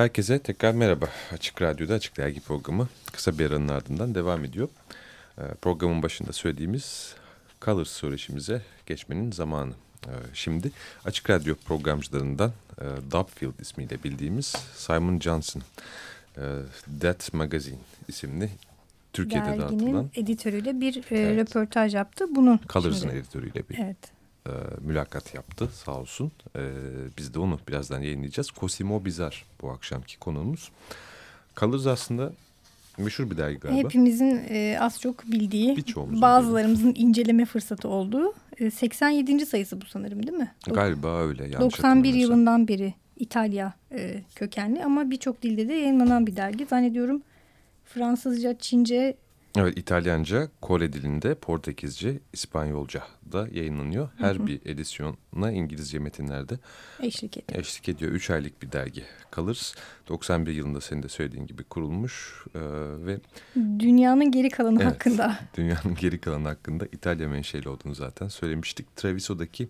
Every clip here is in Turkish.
Herkese tekrar merhaba. Açık Radyo'da Açık Dergi programı kısa bir aranın ardından devam ediyor. Ee, programın başında söylediğimiz Colors söyleşimize geçmenin zamanı. Ee, şimdi Açık Radyo programcılarından e, Dubfield ismiyle bildiğimiz Simon Johnson, e, That Magazine isimli Türkiye'de Derginin dağıtılan editörüyle bir e, Evet. röportaj yaptı. Bunun Colors'ın editörüyle bir Evet. E, mülakat yaptı sağ olsun. E, biz de onu birazdan yayınlayacağız. Cosimo Bizar bu akşamki konuğumuz. Colors aslında meşhur bir dergi galiba. Hepimizin e, az çok bildiği, bazılarımızın inceleme fırsatı olduğu e, 87. sayısı bu sanırım değil mi? Galiba öyle yanlış 91 hatırlamıyorsam. yılından beri İtalya e, kökenli ama birçok dilde de yayınlanan bir dergi. Zannediyorum Fransızca, Çince, Evet İtalyanca, Kore dilinde, Portekizce, İspanyolca da yayınlanıyor. Her bir edisyona İngilizce metinlerde eşlik ediyor. eşlik ediyor. 3 aylık bir dergi kalır. 91 yılında senin de söylediğin gibi kurulmuş e, ve Dünyanın geri kalanı Evet. hakkında. dünyanın geri kalanı hakkında İtalya menşeli olduğunu zaten söylemiştik. Treviso'daki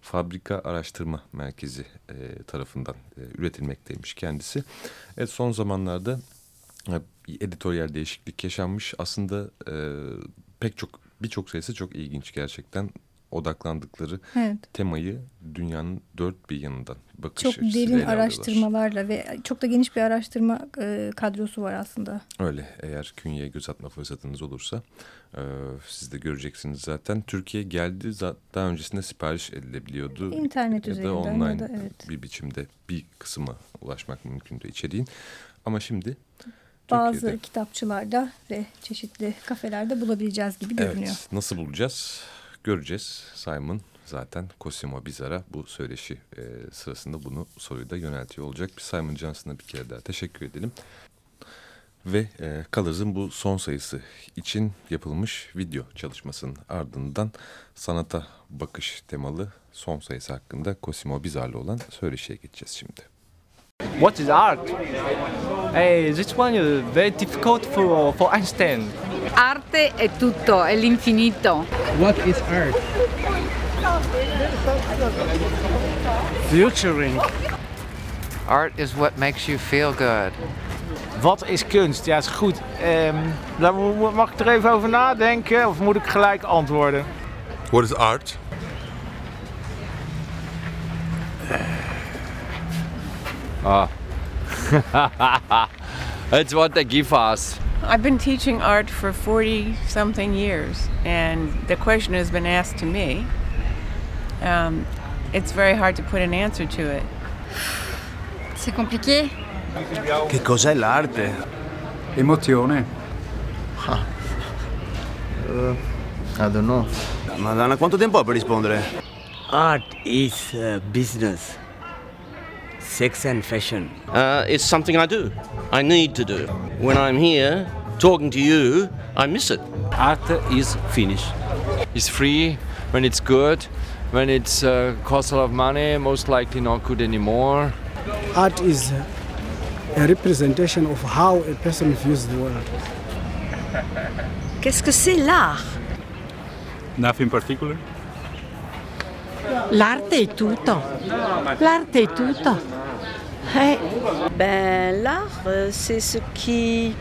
Fabrika Araştırma Merkezi e, tarafından e, üretilmekteymiş kendisi. Evet son zamanlarda editoryal değişiklik yaşanmış. Aslında e, pek çok birçok sayısı çok ilginç gerçekten. Odaklandıkları Evet. temayı dünyanın dört bir yanından bakış Çok derin alıyorlar. araştırmalarla ve çok da geniş bir araştırma e, kadrosu var aslında. Öyle eğer künyeye göz atma fırsatınız olursa e, siz de göreceksiniz zaten. Türkiye geldi daha öncesinde sipariş edilebiliyordu. İnternet ya da üzerinden online ya da evet. bir biçimde bir kısma ulaşmak mümkündü içeriğin. Ama şimdi Bazı Türkiye'de kitapçılarda ve çeşitli kafelerde bulabileceğiz gibi görünüyor. evet, nasıl bulacağız göreceğiz. Simon zaten Cosimo Bizar'a bu söyleşi e, sırasında bunu soruyu da yöneltiyor olacak. Bir Simon Johnson'a bir kere daha teşekkür edelim. Ve e, Colors'ın bu son sayısı için yapılmış video çalışmasının ardından sanata bakış temalı son sayısı hakkında Cosimo Bizar'la olan söyleşiye geçeceğiz şimdi. What is art? Hey, this one is very difficult for, for Einstein. Arte è tutto, è l'infinito. What is art? Futuring. Art is what makes you feel good. Wat is kunst? Ja, is goed. Ehm, daar mo- mag ik er even over nadenken of moet ik gelijk antwoorden? What is art? It's what they give us. I've been teaching art for 40 something years, and the question has been asked to me. Um, it's very hard to put an answer to it. C'est compliqué Che cos'è l'arte? Emozione. I don't know. Madonna, quanto tempo ha per rispondere? Art is uh, business, sex and fashion. Uh, it's something I do. I need to do. When I'm here talking to you, I miss it. Art is finish. It's free when it's good. When it uh, costs a lot of money, most likely not good anymore. Art is a representation of how a person views the world. Qu'est-ce que c'est l'art Nothing particular. L'arte è tutto. L'arte è tutto. Eh, Ben, l'art, euh, c'est ce qui.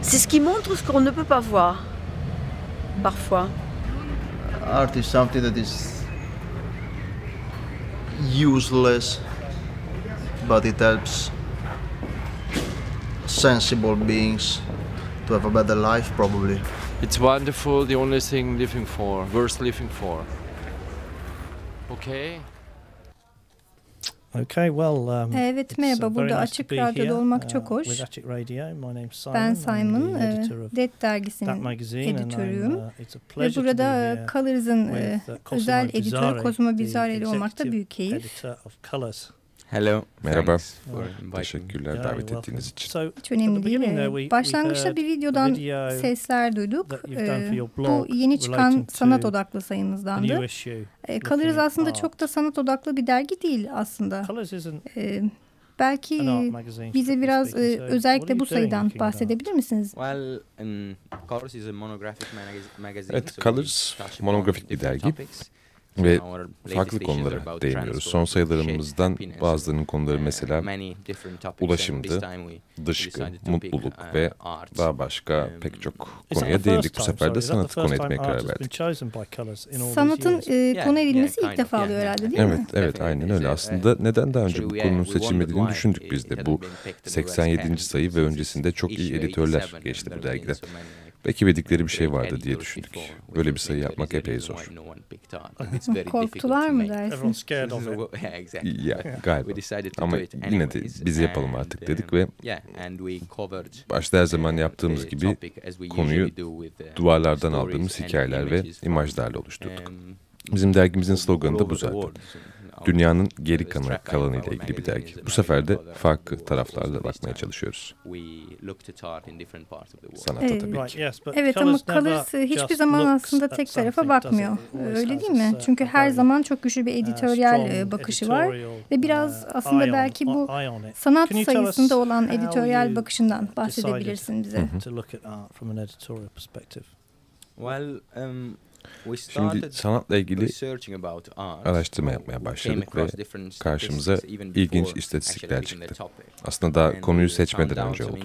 C'est ce qui montre ce qu'on ne peut pas voir. Parfois. Art is something that is useless, but it helps sensible beings to have a better life, probably. It's wonderful, the only thing living for, worth living for. Okay? Okay, well, um, Evet merhaba uh, burada nice Açık Radyo'da olmak uh, çok hoş. With Açık Radio. My name's Simon. Ben I'm Simon, of Det dergisinin editörüyüm. uh, Ve burada Colors'ın uh, özel editörü the Bizzarri ile olmak da executive büyük keyif. Hello. Merhaba. Teşekkürler davet ettiğiniz için. Hiç önemli değil. Başlangıçta bir videodan video sesler duyduk. E, your Bu yeni çıkan sanat odaklı sayınızdandı. E, looking Colors aslında çok da sanat odaklı bir dergi değil aslında. Colors isn't E, belki bize biraz e, özellikle bu sayıdan bahsedebilir misiniz? Um. Evet, Colors monografik bir dergi. Ve farklı konulara değiniyoruz. Son sayılarımızdan bazılarının konuları mesela ulaşımdı, dışkı, mutluluk ve daha başka pek çok konuya değindik. Bu sefer de sanatı konu etmeye karar verdik. Sanatın e, konu edilmesi ilk defa oluyor herhalde değil Evet, mi? evet aynen öyle. Aslında neden daha önce bu konunun seçilmediğini düşündük biz de. Bu 87. sayı ve öncesinde çok iyi editörler geçti bu dergide. Beklemedikleri bir şey vardı diye düşündük. Böyle bir sayı yapmak epey zor. Korktular mı dersin? Ya galiba. Ama yine de biz yapalım artık dedik ve başta her zaman yaptığımız gibi konuyu duvarlardan aldığımız hikayeler ve imajlarla oluşturduk. Bizim dergimizin sloganı da bu zaten. Dünyanın geri kalanı, kalanı ile ilgili bir dergi. Bu sefer de farklı taraflarla bakmaya çalışıyoruz. Sanata Evet. tabii ki. Evet ama Colors e, hiçbir zaman aslında tek tarafa bakmıyor. Öyle değil mi? Çünkü her zaman çok güçlü bir editoryal e, bakışı var ve biraz aslında belki bu sanat sayısında olan editoryal bakışından bahsedebilirsin bize. Well, um, Şimdi sanatla ilgili researching about art. araştırma yapmaya başladık ve karşımıza ilginç istatistikler çıktı. Aslında daha konuyu seçmeden önce oldu.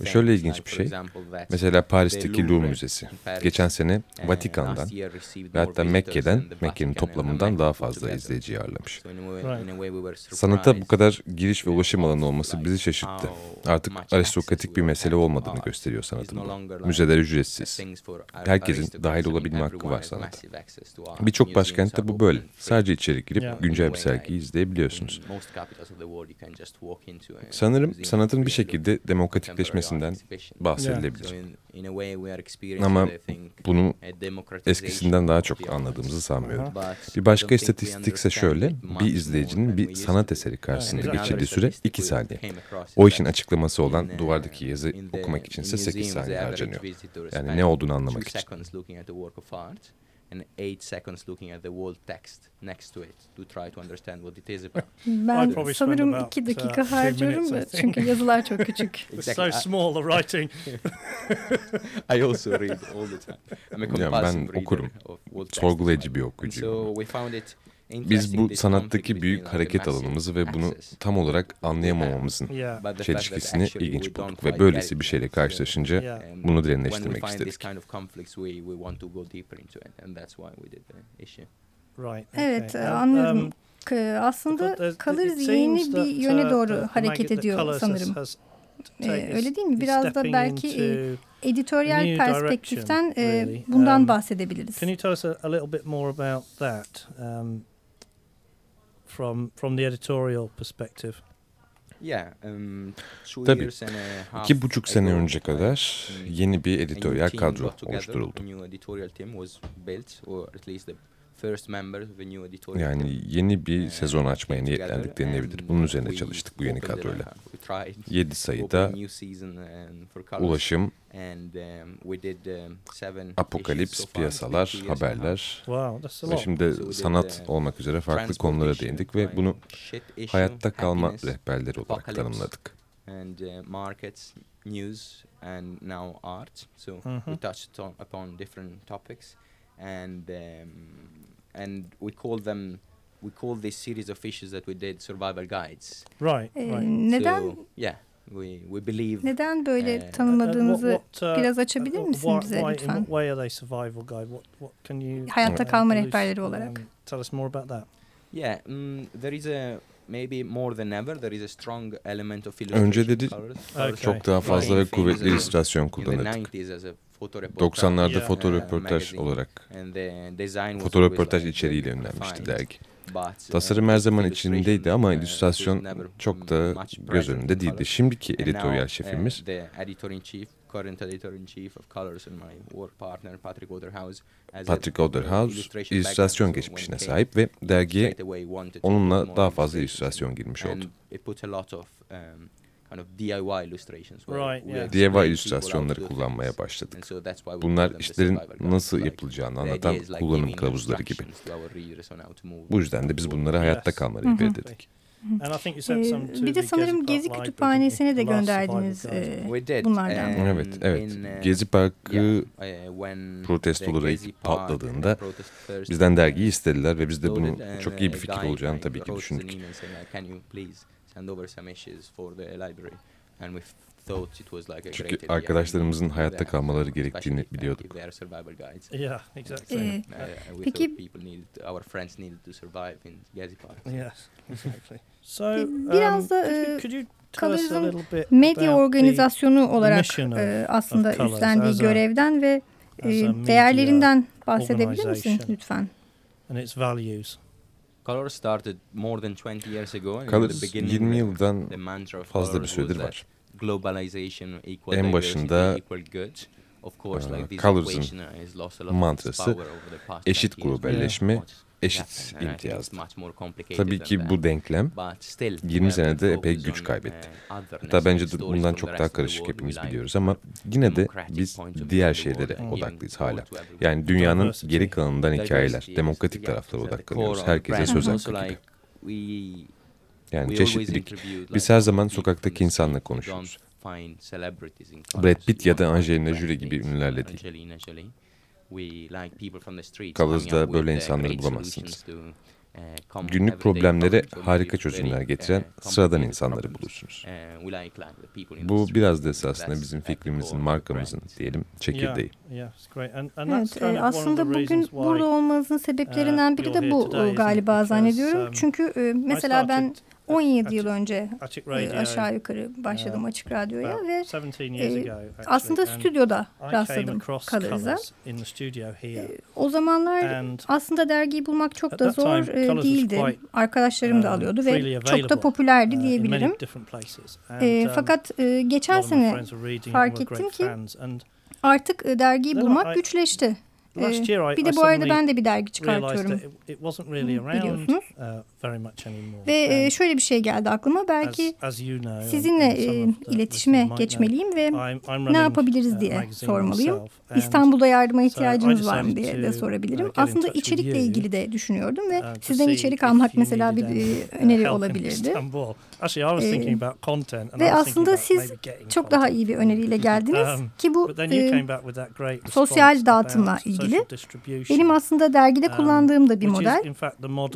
Ve şöyle ilginç bir şey. Mesela Paris'teki Louvre Müzesi geçen sene uh, Vatikan'dan ve hatta Mekke'den Mekke'nin toplamından daha fazla izleyiciyi ağırlamış. Sanata bu kadar giriş ve ulaşım alanı olması bizi şaşırttı. Artık aristokratik bir mesele olmadığını gösteriyor sanatın bu. Müzeler ücretsiz. Herkesin dahil olabilme hakkı var sanata. Birçok başkentte bu böyle. Sadece içeri girip güncel bir sergiyi izleyebiliyorsunuz. Sanırım sanatın bir şekilde demokratikleşmesinden bahsedilebilir. So in- in a way we are experiencing, Ama bunu eskisinden daha çok anladığımızı sanmıyorum. Bir başka istatistikse understand şöyle, bir izleyicinin bir sanat eseri karşısında geçirdiği süre statistic 2 we saniye. O işin açıklaması olan uh, duvardaki yazı okumak içinse in 8 museums, saniye harcanıyor. Yani ne olduğunu anlamak için. And eight seconds looking at the wall text next to it to try to understand what it is about. Ben probably spend sanırım about, iki uh, dakika harcıyorum çünkü yazılar çok küçük. It's so small, the writing. I also read all the time. I'm a compulsive ben reader okurum. of wall text. Sorgulayıcı bir And okuyucuyum. so we found it Biz bu sanattaki büyük hareket alanımızı ve bunu tam olarak anlayamamamızın çelişkisini ilginç bulduk ve böylesi bir şeyle So, karşılaşınca bunu derinleştirmek istedik. Evet. Um, anlıyorum. um, Aslında Colors it yeni bir that, yöne uh, doğru hareket ediyor sanırım. Ee, öyle değil mi? Biraz da belki e, editoryal perspektiften e, bundan Um, bahsedebiliriz. Can you tell us a, a little bit more about that um, from from the editorial perspective? Yeah, um, two Tabii. years and a half İki buçuk sene önce kadar yeni bir a new editoryal team kadro oluşturuldu. First members of a new editorial Yani yeni bir uh, sezon açmaya niyetlendik denilebilir. Bunun üzerine we çalıştık bu yeni kadroyla. we tried 7 to sayıda um, ulaşım, And, um, we did, um, apokalips, piyasalar, haberler Wow, that's a ve şimdi So we did, sanat uh, olmak üzere farklı konulara değindik ve bunu shit issue, hayatta kalma rehberleri olarak tanımladık. and uh, markets, news, and now art. So we Mhm. touched on, upon different topics, and um, and we call them we call this series of issues that we did survival guides. Right, Ee, right. neden So, yeah, we we believe. neden böyle uh, tanımladığınızı Uh, what- what, uh, biraz açabilir uh, misin why- bize why- In lütfen? what way are they survival guide? What what can you Hayatta uh, kalma rehberleri um, olarak. Tell us more about that. Yeah, mm, there is a maybe more than ever there is a strong element of illustration. Önceleri Colours- Okay. Çok daha fazla ve kuvvetli illüstrasyon in kullanırdık. 90s as a photo reportage, 90'larda Yeah. foto uh, röportaj magazine. olarak And the design was foto always röportaj like içeriğiyle ünlenmişti dergi. Tasarım her zaman içindeydi ama uh, illüstrasyon çok da göz önünde değildi. Şimdiki editoryal uh, şefimiz Patrick illustration illüstrasyon geçmişine sahip ve dergiye onunla daha fazla illüstrasyon girmiş oldu. Um, kind of DIY illustrations. Right, yeah. DIY illüstrasyonları kullanmaya başladık. And so that's why we Bunlar işlerin nasıl Like, yapılacağını anlatan kullanım kılavuzları gibi. Bu yüzden de biz bunlara hayatta Yes. kalma Hı hı. rehberi dedik. Ee, bir de sanırım Gezi Kütüphanesi'ne de gönderdiniz e, bunlardan. Evet, evet. Gezi Parkı protestoları ilk patladığında bizden dergiyi istediler ve biz de bunun çok iyi bir fikir olacağını tabii ki düşündük. Çünkü arkadaşlarımızın hayatta kalmaları gerektiğini biliyorduk. Yeah, exactly. Ee, uh, peki Yes, exactly. So, biraz da um, Colors'ın medya organizasyonu olarak e, aslında üstlendiği görevden ve e, değerlerinden bahsedebilir misin lütfen? And its values. Colors started more than 20 years ago. Colors 20 yıldan fazla bir süredir var. En başında Colors'ın mantrası eşit globalleşme, eşit imtiyazdı. Tabii ki bu denklem 20 senede epey güç kaybetti. Hatta bence de bundan çok daha karışık hepimiz biliyoruz ama yine de biz diğer şeylere odaklıyız hala. Yani dünyanın geri kalanından hikayeler, demokratik taraflara odaklanıyoruz. Herkese söz hakkı gibi. Yani çeşitlilik. Biz her zaman sokaktaki insanla konuşuyoruz. Brad Pitt ya da Angelina Jolie gibi ünlülerle değil. Colos'da böyle insanları bulamazsınız. Uh, Günlük problemlere harika çözümler getiren uh, sıradan insanları bulursunuz. Uh, Bu biraz da esasında bizim fikrimizin, markamızın diyelim çekirdeği. Evet, e, aslında bugün burada olmanızın sebeplerinden biri de bu galiba zannediyorum. Um, Çünkü e, mesela ben 17 yıl önce e, aşağı yukarı başladım Açık Radyo'ya ve e, aslında stüdyoda rastladım Colors'a. E, o zamanlar aslında dergiyi bulmak çok da zor e, değildi. Arkadaşlarım da um, alıyordu ve çok da popülerdi uh, diyebilirim. E, um, fakat e, geçen sene fark ettim ki artık dergiyi bulmak güçleşti. Last year I, bir de bu arada ben de bir dergi çıkartıyorum. It wasn't really around, biliyorsunuz. Uh, very much anymore. Ve And şöyle bir şey geldi aklıma. Belki as, as you know, sizinle e, iletişime geçmeliyim ve I'm, I'm ne yapabiliriz diye sormalıyım. İstanbul'da yardıma ihtiyacınız so var mı diye de sorabilirim. Uh, Aslında içerikle ilgili de düşünüyordum ve uh, sizden içerik almak mesela bir e, öneri olabilirdi. Ee, ve aslında siz çok daha iyi bir öneriyle geldiniz um, ki bu e, sosyal dağıtımla ilgili. Benim aslında dergide um, kullandığım da bir model.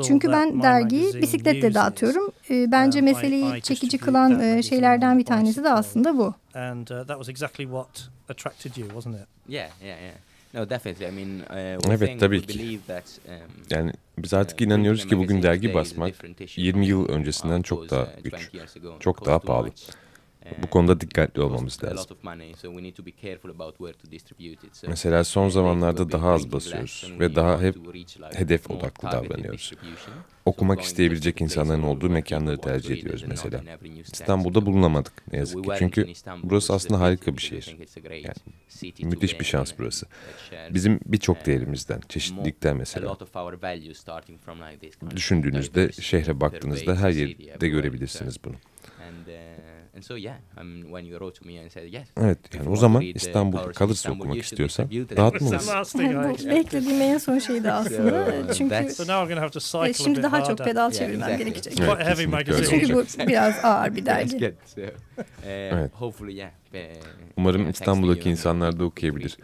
Çünkü ben dergiyi bisikletle dağıtıyorum. E, bence um, meseleyi çekici kılan e, şeylerden bir tanesi de aslında bu. And uh, that was exactly what attracted you, wasn't it? Yeah, yeah, yeah. No, definitely. I mean, uh, evet tabii ki. Um, yani biz artık uh, inanıyoruz ki bugün dergi basmak 20 yıl öncesinden çok daha güç, çok daha pahalı. Bu konuda dikkatli olmamız lazım. Mesela son zamanlarda daha az basıyoruz ve daha hep hedef odaklı davranıyoruz. Okumak isteyebilecek insanların olduğu mekanları tercih ediyoruz mesela. İstanbul'da bulunamadık ne yazık ki. Çünkü burası aslında harika bir şehir. Yani, müthiş bir şans burası. Bizim birçok değerimizden, çeşitlilikten mesela. Düşündüğünüzde, şehre baktığınızda her yerde görebilirsiniz bunu. Evet yani o zaman İstanbul kalırsa okumak istiyorsan dağıtmalısın. Bu beklediğim en son şeydi aslında. Çünkü e, şimdi daha çok pedal çevirmem gerekecek. Çünkü bu biraz ağır bir dergi. evet. Umarım İstanbul'daki insanlar da okuyabilir.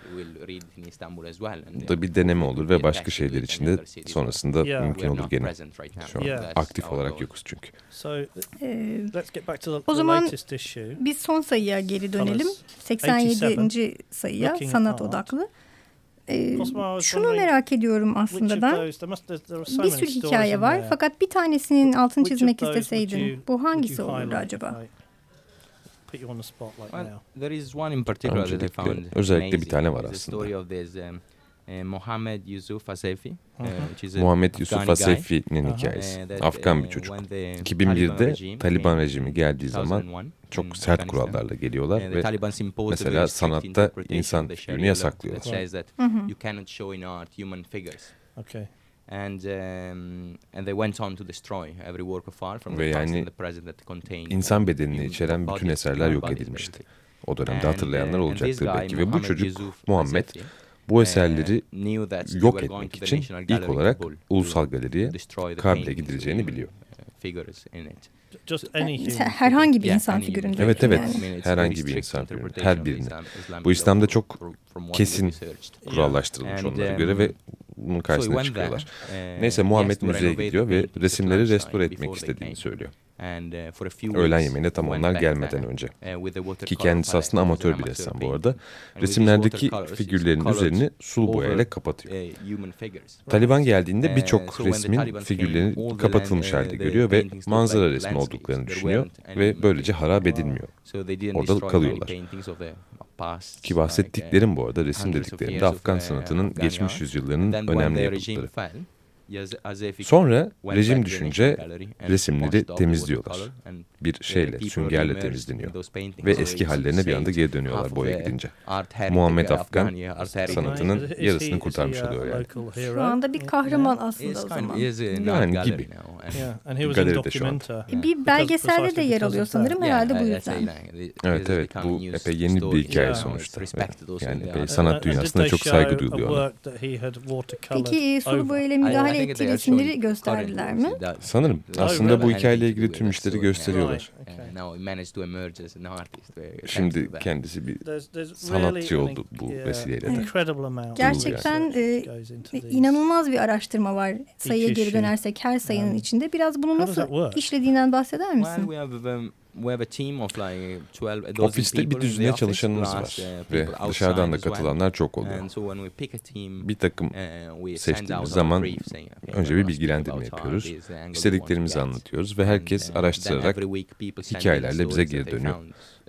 Bu da bir deneme olur ve başka şeyler için de sonrasında mümkün olur gene. Şu an aktif olarak yokuz çünkü. Ee, o zaman biz son sayıya geri dönelim. 87. sayıya sanat odaklı. Ee, şunu merak ediyorum aslında ben. Bir sürü hikaye var fakat bir tanesinin altını çizmek isteseydin bu hangisi olurdu acaba? found Özellikle bir tane var aslında. Uh, Muhammed Yusuf Asefi. Uh, Muhammed Yusuf Asefi'nin uh, hikayesi. Afgan bir çocuk. 2001'de Taliban rejimi geldiği zaman çok sert kurallarla geliyorlar ve mesela sanatta insan figürünü yasaklıyorlar. Okay and um, and they went on to destroy every work of art from Ve yani the present that contained insan bedenini içeren bütün eserler yok edilmişti. O dönemde hatırlayanlar olacaktır belki ve bu çocuk Muhammed bu uh, eserleri yok etmek için ilk olarak Ulusal Galeri'ye Kabil'e gidileceğini biliyor. figures in it. Just any herhangi bir insan figüründe. Evet evet yani. herhangi bir insan figüründe her birini. Bu İslam'da çok kesin kurallaştırılmış onlara göre ve bunun karşısına çıkıyorlar. Neyse Muhammed müzeye gidiyor ve resimleri restore etmek istediğini söylüyor. Uh, Öğlen yemeğine tam onlar gelmeden önce. Uh, Ki kendisi aslında amatör bir ressam bu arada. Resimlerdeki figürlerin üzerini sulu boyayla kapatıyor. Uh, Taliban geldiğinde birçok resmin figürlerini kapatılmış halde görüyor ve manzara resmi olduklarını düşünüyor ve böylece harap edilmiyor. Orada kalıyorlar. Ki bahsettiklerim bu arada resim dediklerinde Afgan sanatının geçmiş yüzyıllarının önemli yapıtları. Sonra rejim düşünce resimleri temizliyorlar. Bir şeyle, süngerle temizleniyor. Ve eski hallerine bir anda geri dönüyorlar boya gidince. Muhammed Afgan sanatının yarısını kurtarmış oluyor yani. Şu anda bir kahraman aslında o zaman. Yani gibi. Galeride şu an. Bir belgeselde de yer alıyor sanırım herhalde bu yüzden. Evet evet bu epey yeni bir hikaye sonuçta. Yani epey sanat dünyasında çok saygı duyuluyor. Peki sulu boyayla müdahale ettiği resimleri gösterdiler mi? Sanırım. Aslında bu hikayeyle ilgili tüm işleri gösteriyorlar. Şimdi kendisi bir sanatçı oldu bu vesileyle de. Gerçekten e, inanılmaz bir araştırma var. Sayıya geri dönersek her sayının içinde. Biraz bunu nasıl işlediğinden bahseder misin? Ofiste bir düzine çalışanımız var ve dışarıdan da katılanlar çok oluyor. Bir takım uh, seçtiğimiz zaman önce bir bilgilendirme yapıyoruz. İstediklerimizi anlatıyoruz ve herkes uh, araştırarak hikayelerle bize geri dönüyor.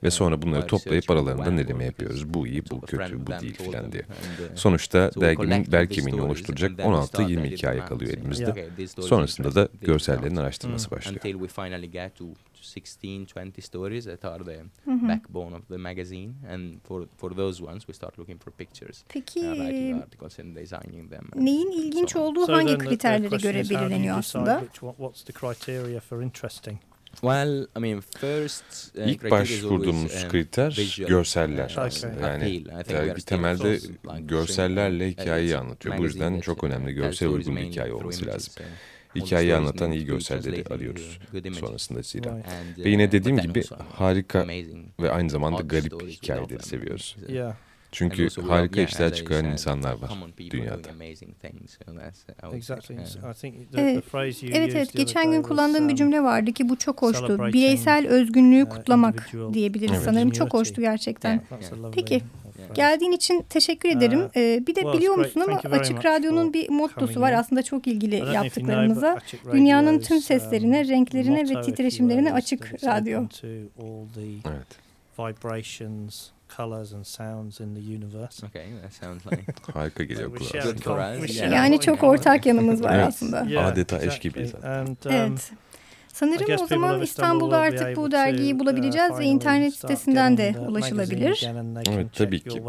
Ve sonra bunları toplayıp aralarında neleme yapıyoruz. Bu iyi, bu kötü, bu değil filan diye. Sonuçta derginin bel kemiğini oluşturacak 16-20 hikaye kalıyor elimizde. Sonrasında da görsellerin araştırması başlıyor. 16-20 stories that are the backbone of the magazine and for for those ones we start looking for pictures. Peki uh. Neyin ilginç olduğu hangi kriterlere göre belirleniyor aslında? Well, I mean, first, uh, İlk başvurduğumuz um, kriter görseller aslında. Yani dergi temelde görsellerle hikayeyi anlatıyor. Bu yüzden çok önemli görsel uygun bir hikaye olması lazım. Hikayeyi anlatan iyi görselleri arıyoruz sonrasında zira. Ve yine dediğim gibi harika ve aynı zamanda garip hikayeleri seviyoruz. Çünkü harika işler çıkaran insanlar var dünyada. Evet, evet, evet. Geçen gün kullandığım bir um, cümle vardı ki bu çok hoştu. Bireysel özgünlüğü uh, kutlamak diyebiliriz evet. sanırım. Çok hoştu gerçekten. Peki, geldiğin için teşekkür ederim. Uh, ee, bir de biliyor musun ama Açık Radyo'nun bir mottosu var. Aslında çok ilgili yaptıklarımıza. Dünyanın tüm seslerine, um, renklerine ve titreşimlerine açık radyo. Evet. Colors and sounds in the universe. Okay, that sounds like harika geliyor kulağa. Yani çok ortak yanımız var aslında. Yeah, Adeta eş gibiyiz. And, um, evet. Sanırım o zaman İstanbul'da artık bu dergiyi uh, bulabileceğiz ve internet sitesinden de ulaşılabilir. Evet tabii ki.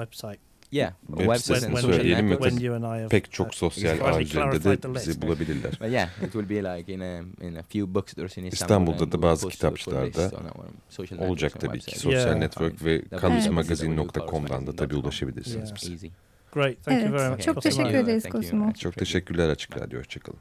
Yeah, web sitesini söyleyelim mi? Pek çok sosyal ağ üzerinde de bizi bulabilirler. yeah, it will be like in a, in a few bookstores in İstanbul'da da bazı kitapçılarda olacak tabii ki. Sosyal network ve kamusmagazin.com'dan da tabii ulaşabilirsiniz bize. Great, thank you very much. Çok teşekkür ederiz Cosimo. Çok teşekkürler Açık Radyo. Hoşçakalın.